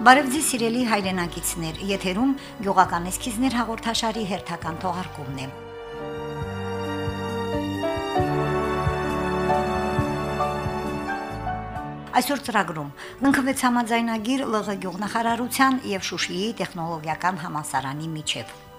Բարև ձեզ սիրելի հայրենակիցներ, եթերում գյուղական էսքիզներ հաղորդաշարի հերթական թողարկումն է։ Այսօր ծրագրում. Ընկվեց համաձայնագիր ԼՂ գյուղնախարարության եւ Շուշիի տեխնոլոգիական համալսարանի միջև։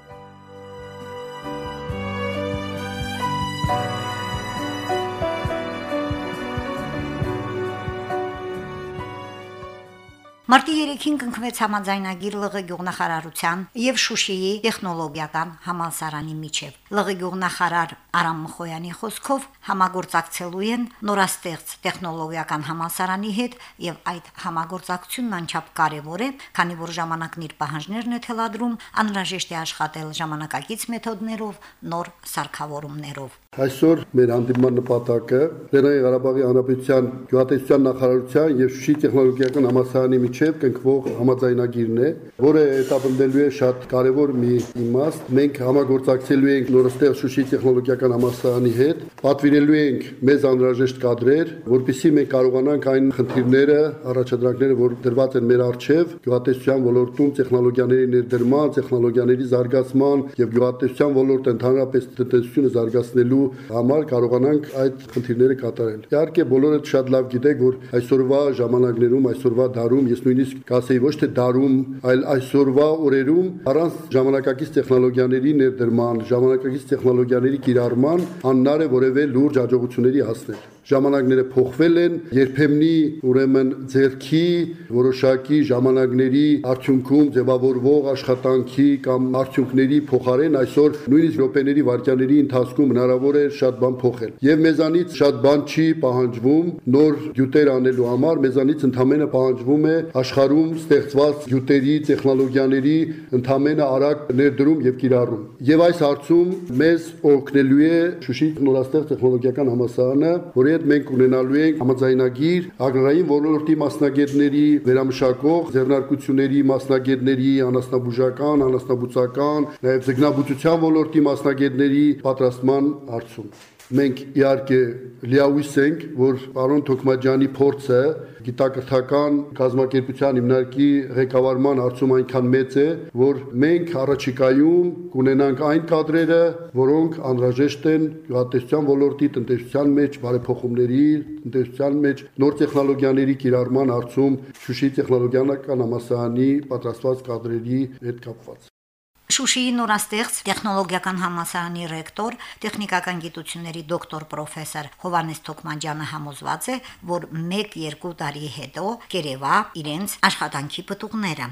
Մարտի 3-ին կնքվեց համաձայնագիր ԼՂ գյուղնախարարության եւ Շուշիի տեխնոլոգիական համալսարանի միջև։ ԼՂ գյուղնախարար Արամ Մխոյանի խոսքով համագործակցելու են նորաստեղծ տեխնոլոգիական համալսարանի հետ եւ այդ համագործակցությունն անչափ կարեւոր է, քանի որ ժամանակն իր պահանջներն է թելադրում, անհրաժեշտ է աշխատել ժամանակակից մեթոդներով, նոր սարքավորումներով։ Այսօր մեր հանդիպման նպատակը Լեռնային Ղարաբաղի Հանրապետության Գյուղատնտեսության նախարարության եւ Շուշի տեխնոլոգիական համալսարանի միջև կնքվող համաձայնագիրն է, որը հետապնդելու է շատ կարևոր մի իմաստ։ Մենք համագործակցելու ենք նորստեղ Շուշի տեխնոլոգիական համալսարանի հետ, պատվիրելու ենք մեզ անհրաժեշտ կադրեր, որpիսի մենք կարողանանք այն խնդիրները, առաջադրանքները, որ դրված են մեր առջև գյուղատնտեսության ոլորտում տեխնոլոգիաների ներդրման, տեխնոլոգիաների զարգացման եւ գյուղատնտեսության ոլորտը ընդհանրապես տնտեսությունը զարգացնելու համար կարողանանք այդ խնդիրները կատարել։ Իհարկե բոլորը շատ լավ գիտեք, որ այսօրվա ժամանակներում, այսօրվա դարում, ես նույնիսկ կասեի ոչ թե դարում, այլ այսօրվա օրերում առանց ժամանակակից տեխնոլոգիաների ներդրման, ժամանակակից տեխնոլոգիաների կիրառման անհնար է որևէ լուրջ հաջողությունների հասնել ժամանակները փոխվել են, երբեմնի ուրեմն ձերքի որոշակի ժամանակների արդյունքում ձևավորվող աշխատանքի կամ արդյունքների փոխարեն այսօր նույնիսկ րոպեների վարքյաների ընթացքում հնարավոր է շատ բան փոխել։ Եվ մեզանից շատ բան չի պահանջվում նոր գյուտեր անելու համար, մեզանից ընդամենը պահանջվում է աշխարհում ստեղծված գյուտերի, տեխնոլոգիաների ընդամենը արագ ներդրում եւ կիրառում։ Եվ այս հարցում մեզ օգնելու է Շուշի նորաստեղծ տեխնոլոգիական համալսարանը, որի հետ մենք ունենալու ենք համաձայնագիր ագրարային ոլորտի մասնագետների, վերամշակող ձեռնարկությունների մասնագետների, անասնաբուժական, անասնաբուծական, նաև ձգնաբուծության ոլորտի մասնագետների պատրաստման հարցում։ Մենք իհարկե լիավույս ենք, որ պարոն Թոքմաջյանի փորձը գիտակրթական կազմակերպության հիմնարկի ղեկավարման հարցում այնքան մեծ է, որ մենք առաջիկայում կունենանք այն կադրերը, որոնք անհրաժեշտ են գյուղատնտեսության ոլորտի տնտեսության մեջ բարեփոխումների, տնտեսության մեջ նոր տեխնոլոգիաների կիրառման հարցում Շուշի տեխնոլոգիական համալսարանի պատրաստված կադրերի հետ կապված։ Շուշիի նորաստեղծ տեխնոլոգիական համալսարանի ռեկտոր, տեխնիկական գիտությունների դոկտոր պրոֆեսոր Հովանես Թոքմանջյանը համոզված է, որ 1-2 տարի հետո կերևա իրենց աշխատանքի պտուղները։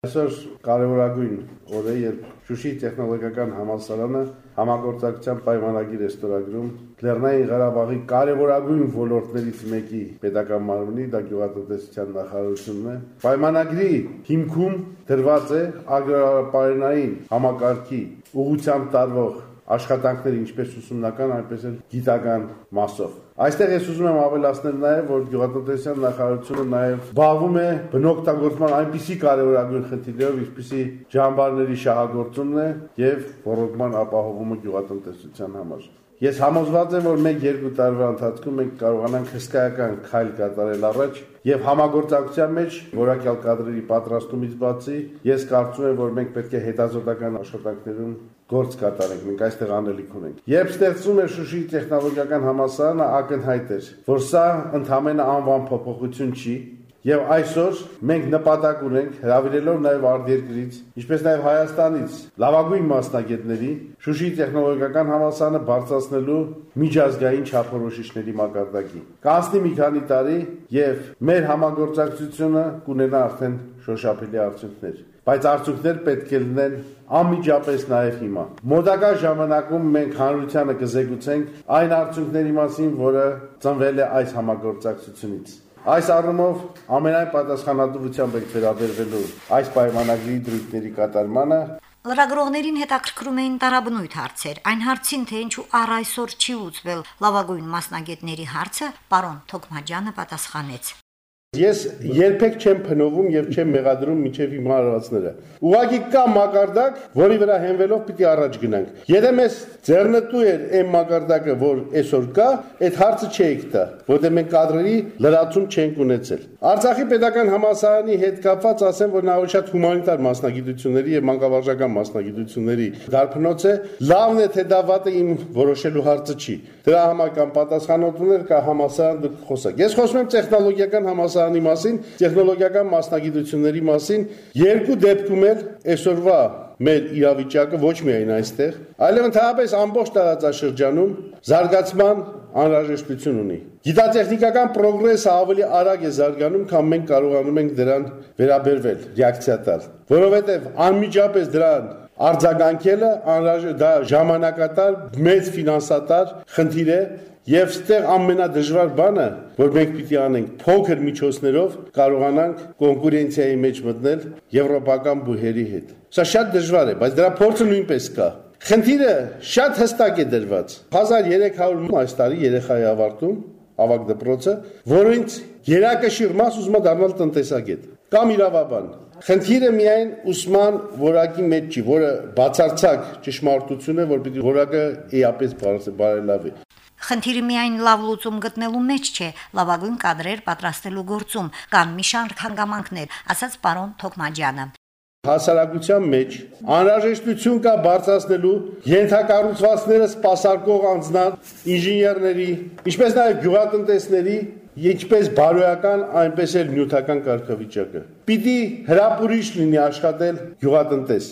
Այսօր կարևորագույն օր է, երբ Շուշի տեխնոլոգիական համալսարանը համագործակցության պայմանագիր է ստորագրում Լեռնային Ղարաբաղի կարևորագույն ոլորտներից մեկի պետական մարմնի, դա գյուղատնտեսության նախարարությունն է։ Պայմանագրի հիմքում դրված է ագրարապարենային համակարգի ուղղությամբ տարվող աշխատանքները ինչպես ուսումնական, այնպես էլ գիտական մասով։ Այստեղ ես ուզում եմ ավելացնել նաև, որ գյուղատնտեսության նախարարությունը նաև զբաղվում է բնօգտագործման այնպիսի կարևորագույն խնդիրներով, ինչպիսի ջամբարների շահագործումն է եւ ռոռոգման ապահովումը գյուղատնտեսության համար։ Ես համոզված եմ, որ մենք երկու տարվա ընթացքում մենք կարողանանք հսկայական քայլ կատարել առաջ եւ համագործակցության մեջ որակյալ կադրերի պատրաստումից բացի ես կարծում եմ, որ մենք պետք է հետազոտական աշխատանքներում գործ կատարենք, մենք այստեղ անելիք ունենք։ Երբ ստեղծում էր Շուշի տեխնոլոգիական համալսարանը, ակնհայտ էր, որ սա ընդհանրապես անվան փոփոխություն չի, Եվ այսօր մենք նպատակ ունենք հravirելով նաև արտերկրից, ինչպես նաև Հայաստանից լավագույն մասնագետների Շուշի տեխնոլոգիական համալսարանը բարձրացնելու միջազգային չափորոշիչների մակարդակի։ Կանցնի մի քանի տարի եւ մեր համագործակցությունը կունենա արդեն շոշափելի արդյունքներ բայց արդյունքներ պետք է լինեն անմիջապես նաև հիմա։ Մոդակա ժամանակում մենք հանրությանը կզեկուցենք այն արդյունքների մասին, որը ծնվել է այս համագործակցությունից։ Այս առումով ամենայն պատասխանատվությամբ եք վերաբերվելու այս պայմանագրի դրույթների կատարմանը Լրագրողներին հետաքրքրում էին տարաբնույթ հարցեր։ Այն հարցին, թե ինչու առ այսօր չի ուծվել լավագույն մասնագետների հարցը, պարոն Թոքմաջյանը պատասխանեց. Ես երբեք չեմ փնովում եւ չեմ մեղադրում միջև իմ հարվածները։ Ուղղակի կա մակարդակ, որի վրա հենվելով պիտի առաջ գնանք։ Եթե մեզ ձեռնտու էր այն մակարդակը, որ այսօր կա, այդ հարցը չէիք տա, որտեղ մենք կադրերի լրացում չենք ունեցել։ Արցախի պետական համալսարանի հետ կապված ասեմ, որ նա շատ հումանիտար մասնագիտությունների եւ մանկավարժական մասնագիտությունների դարբնոց է, լավն է թե դա վատը իմ որոշելու հարցը չի։ Դրա համար կամ պատասխանատուներ կա համալսարան դուք խոսակ։ Ես խոսում եմ տեխնոլոգիական համալսարանի մասին, տեխնոլոգիական մասնագիտությունների մասին, երկու դեպքում էլ այսօրվա մեր իրավիճակը ոչ միայն այստեղ, այլև ընդհանրապես ամբողջ տարածաշրջանում զարգացման անհրաժեշտություն ունի։ Գիտատեխնիկական պրոգրեսը ավելի արագ է զարգանում, քան մենք կարողանում ենք դրան վերաբերվել, ռեակցիա տալ, որովհետև անմիջապես դրան արձագանքելը անհրաժեշտ դա ժամանակատար մեծ ֆինանսատար խնդիր է Եվ ստեղ ամենադժվար բանը, որ մենք պիտի անենք, փոքր միջոցներով կարողանանք կոնկուրենցիայի մեջ մտնել եվրոպական բուհերի հետ։ Սա շատ դժվար է, բայց դրա փորձը նույնպես կա։ Խնդիրը շատ հստակ է դրված։ 1300 այս տարի երեխայի ավարտում ավակ դպրոցը, որոնց երակշիռ մաս ուզում է դառնալ տնտեսագետ կամ իրավաբան։ Խնդիրը միայն ուսման որակի մեջ չի, որը բացարձակ ճշմարտություն է, որ պիտի որակը էապես բարելավի։ Խնդիրը միայն լավ լուծում գտնելու մեջ չէ, լավագույն կադրեր պատրաստելու գործում կան մի շարք հանգամանքներ, ասաց պարոն Թոքմաջյանը հասարակության մեջ անհրաժեշտություն կա բարձրացնելու ենթակառուցվածքները սպասարկող անձնան, ինժեներների, ինչպես նաև գյուղատնտեսների, ինչպես բարոյական, այնպես էլ նյութական կարգավիճակը։ Պիտի հրապուրիչ լինի աշխատել գյուղատնտես։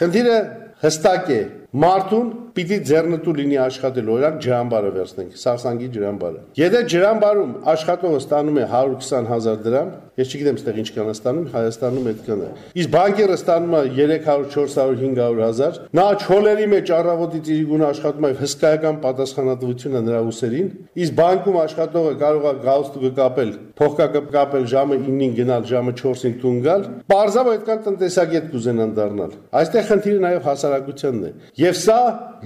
Խնդիրը հստակ է, մարդուն պիտի ձեռնտու լինի աշխատել, օրինակ ջրամբարը վերցնենք, Սարսանգի ջրամբարը։ Եթե ջրամբարում աշխատողը ստանում է 120.000 դրամ, ես չգիտեմ ստեղ ինչ կան ստանում, Հայաստանում այդքան է։ Իսկ բանկերը ստանում է 300, 400, 500.000, նա չոլերի մեջ առավոտից իր գունը աշխատում է հսկայական պատասխանատվությունը նրա ուսերին, իսկ բանկում աշխատողը կարող է գալստուկը կապել, փողկա կապել ժամը 9-ին գնալ, ժամը 4-ին տուն գալ, բարձավ այդքան տնտեսագետ կուզենան դառնալ։ Այստեղ խնդիրը նաև հասարակությունն է։ Եվ սա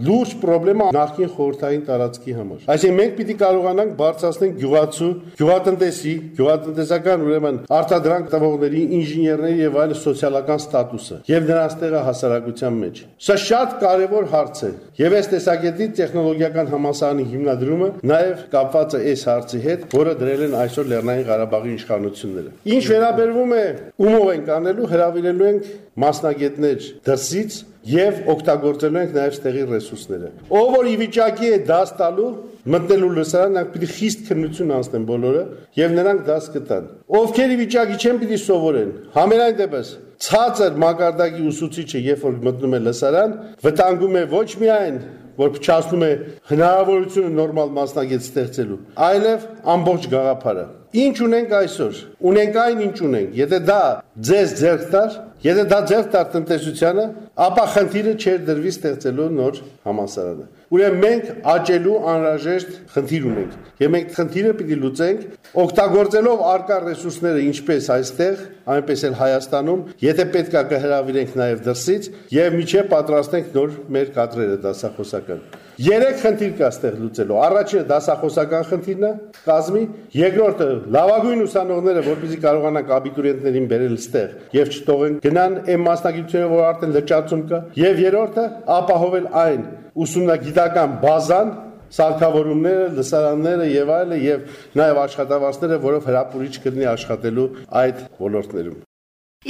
լուրջ խնդրեմ նախին խորհրդային տարածքի համար։ Այսինքն մենք պիտի կարողանանք բարձրացնել գյուղացու, գյուղատնտեսի, գյուղատնտեսական ուրեմն արտադրանք տվողների, ինժեներների եւ այլ սոցիալական ստատուսը եւ նրանց տեղը հասարակության մեջ։ Սա շատ կարեւոր հարց է։ Եվ այս տեսակետից տեխնոլոգիական համալսարանի հիմնադրումը նաեւ կապված է այս հարցի հետ, որը դրել են այսօր Լեռնային Ղարաբաղի իշխանությունները։ Ինչ վերաբերվում է ումով ենք անելու, հրավիրելու ենք մասնագետներ դրսից եւ օգտագործելու ենք նաեւ ստեղի ռեսուրսները։ Ով որ ի վիճակի է դաս տալու, մտնելու լսարան, նրանք պիտի խիստ քննություն անցնեն բոլորը եւ նրանք դաս կտան։ Ովքեր ի վիճակի չեն պիտի սովորեն, համենայն դեպս ցածր մակարդակի ուսուցիչը երբ որ մտնում է լսարան, վտանգում է ոչ միայն որ փչացնում է հնարավորությունը նորմալ մասնագետ ստեղծելու, այլև ամբողջ գաղափարը։ Ինչ ունենք այսօր։ Ունենք այն, ինչ ունենք։ Եթե դա ձեզ ձեռք տար, եթե դա ձեռք տար տնտեսությանը, ապա խնդիրը չէր դրվի ստեղծելու նոր համասարանը։ Ուրեմն մենք աճելու անհրաժեշտ խնդիր ունենք։ Եվ մենք խնդիրը պիտի լուծենք օգտագործելով արկա ռեսուրսները ինչպես այստեղ, այնպես էլ Հայաստանում, եթե պետքա կհրավիրենք նաև դրսից եւ միջև պատրաստենք նոր մեր կադրերը դասախոսական։ Երեք խնդիր կա ստեղ լուծելու։ Առաջինը դասախոսական խնդիրն է, կազմի, երկրորդը լավագույն ուսանողները, որպեսզի կարողանան աբիտուրիենտներին բերել ստեղ եւ չթողեն գնան այն մասնագիտությունները, որ արդեն լճացում կա, եւ երրորդը ապահովել այն ուսումնագիտական բազան, սարքավորումները, լսարանները եւ այլը եւ նաեւ աշխատավարձները, որով հրապուրիչ կլինի աշխատելու այդ ոլորտներում։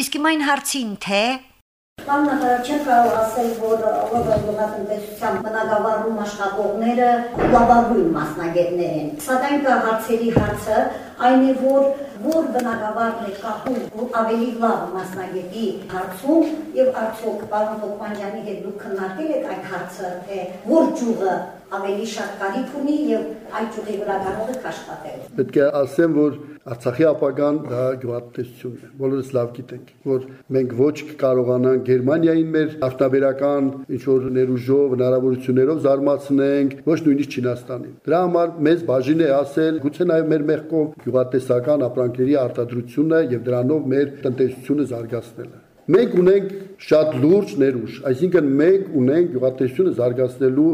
Իսկ իմ այն հարցին, թե Պարոն նախարար, չեմ կարող ասել, որ լոբալգոտնտեսության բնակավարում աշխատողները լավագույն մասնագետներ են։ Սակայն կա հարցերի հարցը, այն է, որ որ բնակավարն է կապում ավելի լավ մասնագետի հարցում եւ արդյոք պարոն Տոկմանյանի հետ դուք քննարկել եք այդ հարցը, թե որ ճյուղը ավելի շատ կարիք ունի եւ այդ ճյուղի վրա կարող եք աշխատել։ Պետք է ասեմ, որ Արցախի ապագան դա գյուղատնտեսությունն է։ Բոլորս լավ գիտենք, որ մենք ոչ կարողանանք Գերմանիային մեր արտաբերական ինչ որ ներուժով, հնարավորություններով զարմացնենք, ոչ նույնիսկ Չինաստանին։ Դրա համար մեզ բաժին է ասել, գուցե նաև մեր մեղքով գյուղատնտեսական ապրանքների արտադրությունը եւ դրանով մեր տնտեսությունը զարգացնելը։ Մենք ունենք շատ լուրջ ներուժ, այսինքն մենք ունենք գյուղատնտեսությունը զարգացնելու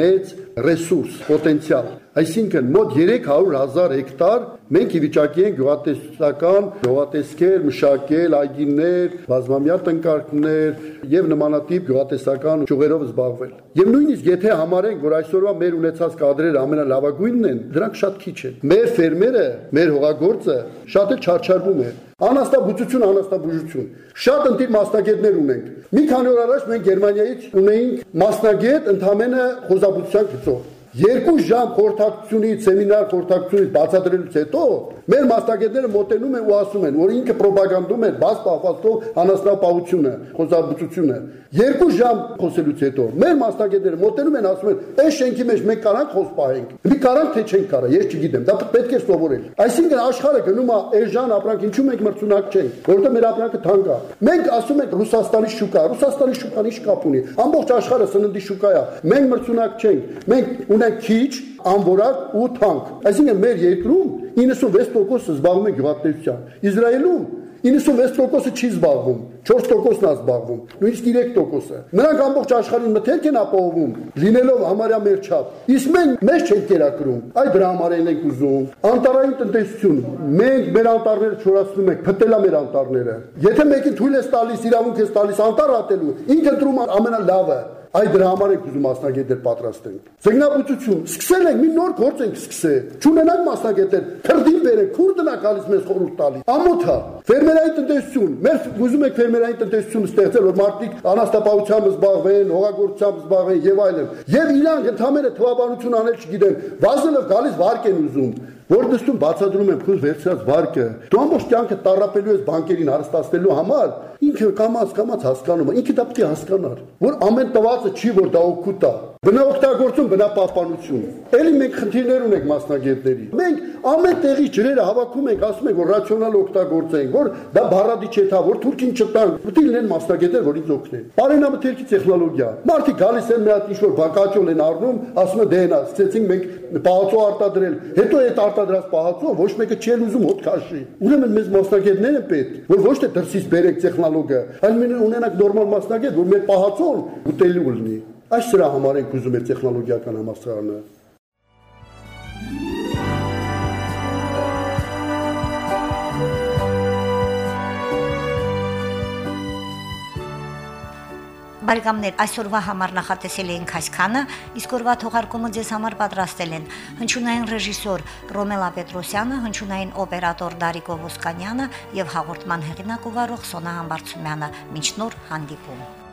մեծ ռեսուրս, պոտենցիալ։ Այսինքն մոտ 300.000 հեկտար մենք ի վիճակի ենք գյուղատնտեսական գյուղատնտեսքեր, մշակել, այգիներ, բազմամյա տնկարկներ եւ նմանատիպ գյուղատնտեսական ճյուղերով զբաղվել։ Եվ նույնիսկ եթե համարենք, որ այսօրվա մեր ունեցած կադրերը ամենալավագույնն են, դրանք շատ քիչ են։ Մեր ֆերմերը, մեր հողագործը շատ էլ չարչարվում է։ Անաստաբուծություն, անաստաբուժություն։ Շատ ընտիր մասնագետներ ունենք։ Մի քանի օր առաջ մենք Գերմանիայից ունեինք մասնագետ ընդամենը խոզաբուծության գծով։ Երկու ժամ խորհրդակցությունից, սեմինար խորհրդակցությունից բացատրելուց հետո մեր մասնագետները մոտենում են ու ասում են, որ ինքը ռոպագանդում է բաց պահվածքով անասնապահությունը, խոզաբուծությունը։ Երկու ժամ խոսելուց հետո մեր մասնագետները մոտենում են ասում են, այս շենքի մեջ մենք կարանք խոս պահենք։ Մի կարանք թե չենք կարա, ես չգիտեմ, դա պետք է սովորել։ Այսինքն աշխարհը գնում է էժան ապրանք, ինչու մենք մրցունակ չենք, որովհետեւ մեր ապրանքը թանկ է։ Մենք ասում ենք Ռուսաստանի շուկա, Ռուսաստանի շուկան ինչ կապ ունի։ Ամբողջ աշխարհը սննդի շուկա է։ Մենք մրցունակ չենք։ Մենք ունենք ունենք քիչ, անորակ ու թանկ։ Այսինքն մեր երկրում 96%-ը զբաղվում է գյուղատնտեսությամբ։ Իսրայելում 96%-ը չի զբաղվում, 4%-ն է զբաղվում, նույնիսկ 3%-ը։ Նրանք ամբողջ աշխարհին մթերք են ապահովում, լինելով համարյա մեր չափ։ Իսկ մենք մեզ չենք կերակրում։ Այդ դրա համար ենք ուզում։ Անտարային տնտեսություն։ Մենք մեր անտառները չորացնում ենք, փտելա մեր անտառները։ Եթե մեկին թույլ ես տալիս, իրավունք ես տալիս անտառ ատելու, ինքը դրում ամենալավը Այդ դրա համար ենք ուզում մասնագետեր պատրաստենք։ Ձգնաբուծություն, սկսել ենք մի նոր գործ ենք սկսել։ Չունենանք մասնագետեր, թրդին բերեք, քուրդնա գալիս մեզ խորհուրդ տալի։ Ամոթա, ֆերմերային տնտեսություն, մեր ուզում ենք ֆերմերային տնտեսություն ստեղծել, որ մարդիկ անաստապահությամբ զբաղվեն, հողագործությամբ զբաղվեն եւ այլն։ Եվ իրանք ընդհանրապես թվաբանություն անել չգիտեն, վազելով գալիս վարկ են ուզում որ դստում բացադրում են փուլ վերցրած վարկը դու ամբողջ կյանքը տարապելու ես բանկերին հարստացնելու համար ինքը կամած կամած հասկանում է ինքը դա պետք է հասկանար որ ամեն տվածը չի որ դա օգուտ է բնօգտագործում բնապահպանություն էլի մենք խնդիրներ ունենք մասնագետների մենք ամեն տեղի ջրերը հավաքում ենք ասում ենք որ ռացիոնալ օգտագործենք որ դա բառադի չէ թա որ թուրքին չտան պետք է լինեն մասնագետներ որ ինձ օգնեն բարենամթերքի տեխնոլոգիա մարդիկ գալիս են մի հատ ինչ որ բակաճոլ են առնում ասում են դե նա սկսեցինք մենք պահածո արտադրել հետո այդ արտադրած պահածո ոչ մեկը չի ուզում հոտ քաշի։ Ուրեմն մեզ մասնագետներ են պետք, որ ոչ թե դրսից բերեք տեխնոլոգիա, այլ մենք ունենանք նորմալ մասնագետ, որ մեր պահածոն ուտելու լինի։ Այս սրա համար ենք ուզում մեր տեխնոլոգիական համալսարանը։ Բարեկամներ, այսօրվա համար նախատեսել էինք այսքանը, իսկ օրվա թողարկումը ձեզ համար պատրաստել են հնչյունային ռեժիսոր Ռոմելա Պետրոսյանը, հնչյունային օպերատոր Դարիկ Օվոսկանյանը եւ հաղորդման հեղինակ ու վարող Սոնա Համբարձումյանը։ Մինչ նոր հանդիպում։